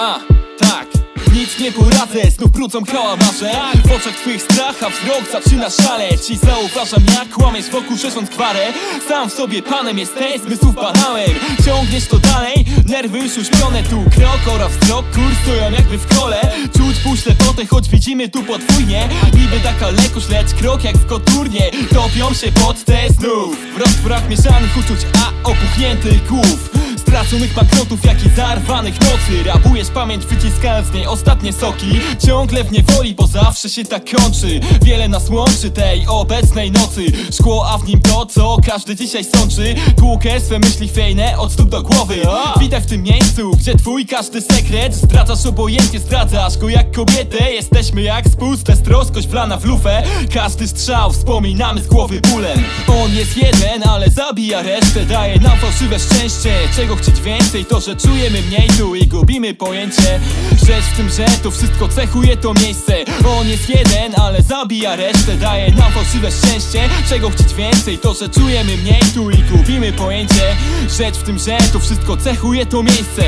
A, tak nic nie poradzę, znów wrócą kałamarze W oczach twych strach, a wzrok zaczyna szaleć I zauważam jak kłamiesz wokół szerząc kwarę Sam w sobie panem jesteś, zmysłów banałem. Ciągniesz to dalej, nerwy już uśpione Tu krok oraz wzrok, kurs stoją jakby w kole. Czuć puśle potę, choć widzimy tu podwójnie. Niby taka lekkość, lecz krok jak w koturnie. Topią się pod te znów. W roztworach mieszanych uczuć, a opuchniętych głów Straconych banknotów, jak i zarwanych nocy Rabujesz pamięć, wyciskając z niej ostatnie soki. Ciągle w niewoli, bo zawsze się tak kończy. Wiele nas łączy tej obecnej nocy. Szkło, a w nim to, co każdy dzisiaj sączy. Tłukę swe myśli chwiejne od stóp do głowy. Witaj w tym miejscu, gdzie twój każdy sekret Zdradzasz obojętnie, zdradzasz go jak kobietę. Jesteśmy jak spuste, stroskość wlana w lufę. Każdy strzał wspominamy z głowy bólem. On jest jeden, ale zabija resztę. Daje nam fałszywe szczęście Czego chcieć więcej, to że czujemy mniej tu i gubimy pojęcie. Rzecz w tym, że to wszystko cechuje to miejsce. On jest jeden, ale zabija resztę Daje nam fałszywe szczęście. Czego chcieć więcej, to że czujemy mniej tu i gubimy pojęcie. Rzecz w tym, że to wszystko cechuje to miejsce.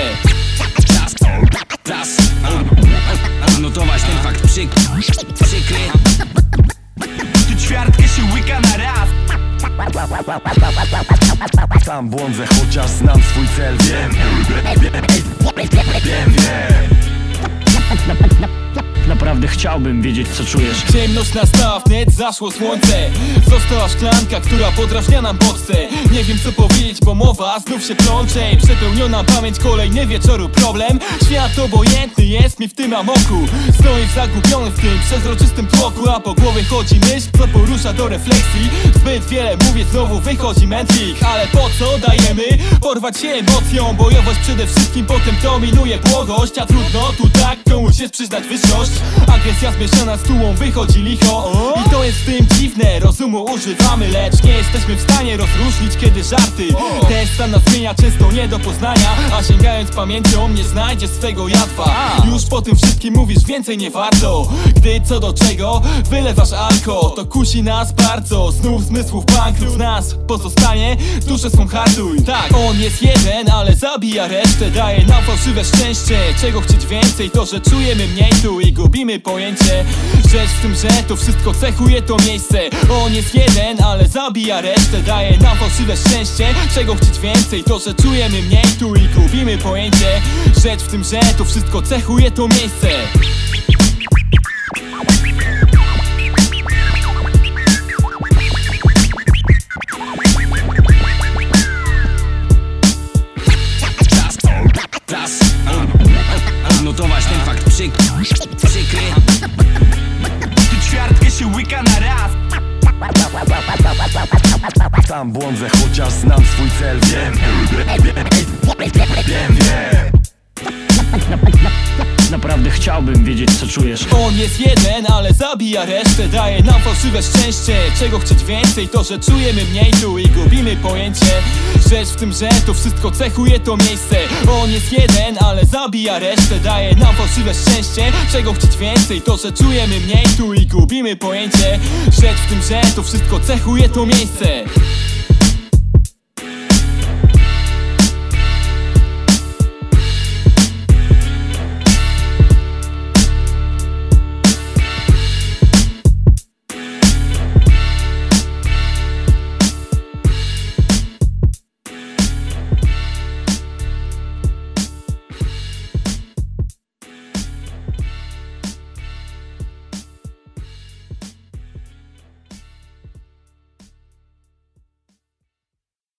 Czas, czas Odnotować ten fakt przyk przykry Tu ćwiartkę się łyka na raz Sam błądzę, chociaż znam swój cel Wiem, chciałbym wiedzieć co czujesz. Ciemność nastała, wnet zaszło słońce. Została szklanka, która podrażnia nam podce. Nie wiem co powiedzieć, bo mowa znów się plącze. Przepełniona pamięć, kolejny wieczoru problem. Świat obojętny jest mi w tym amoku. Stoję zagubiony w tym przezroczystym tłoku A po głowie chodzi myśl, co porusza do refleksji. Zbyt wiele mówię, znowu wychodzi mętlik. Ale po co dajemy porwać się emocją? Bojowość przede wszystkim, potem dominuje błogość A trudno tu tak komuś jest przyznać wyższość. Agresja zmieszana z tułą wychodzi licho. I to jest w tym dziwne, rozumu używamy Lecz nie jesteśmy w stanie rozróżnić kiedy żarty. Ten stan nas zmienia często nie do poznania A sięgając pamięcią nie znajdzie swego jatwa Już po tym wszystkim mówisz więcej nie warto. Gdy co do czego wylewasz alko To kusi nas bardzo, znów zmysłów bankrut nas pozostanie Duszę swą hartuj. Tak, on jest jeden, ale zabija resztę. Daje nam fałszywe szczęście. Czego chcieć więcej, to że czujemy mniej tu i gubimy pojęcie Rzecz w tym, że to wszystko cechuje to miejsce. On jest jeden, ale zabija resztę. Daje nam fałszywe szczęście. Czego chcieć więcej, to że czujemy mniej. Tu i gubimy pojęcie. Rzecz w tym, że to wszystko cechuje to miejsce na raz Sam błądzę, chociaż znam swój cel. Wiem, wiem, wiem, wiem Naprawdę chciałbym wiedzieć co czujesz. On jest jeden, ale zabija resztę. Daje nam fałszywe szczęście. Czego chcieć więcej, to że czujemy mniej tu i gubimy pojęcie. Rzecz w tym, że to wszystko cechuje to miejsce. On jest jeden, ale zabija resztę. Daje nam fałszywe szczęście. Czego chcieć więcej, to że czujemy mniej tu i gubimy pojęcie. Rzecz w tym, że to wszystko cechuje to miejsce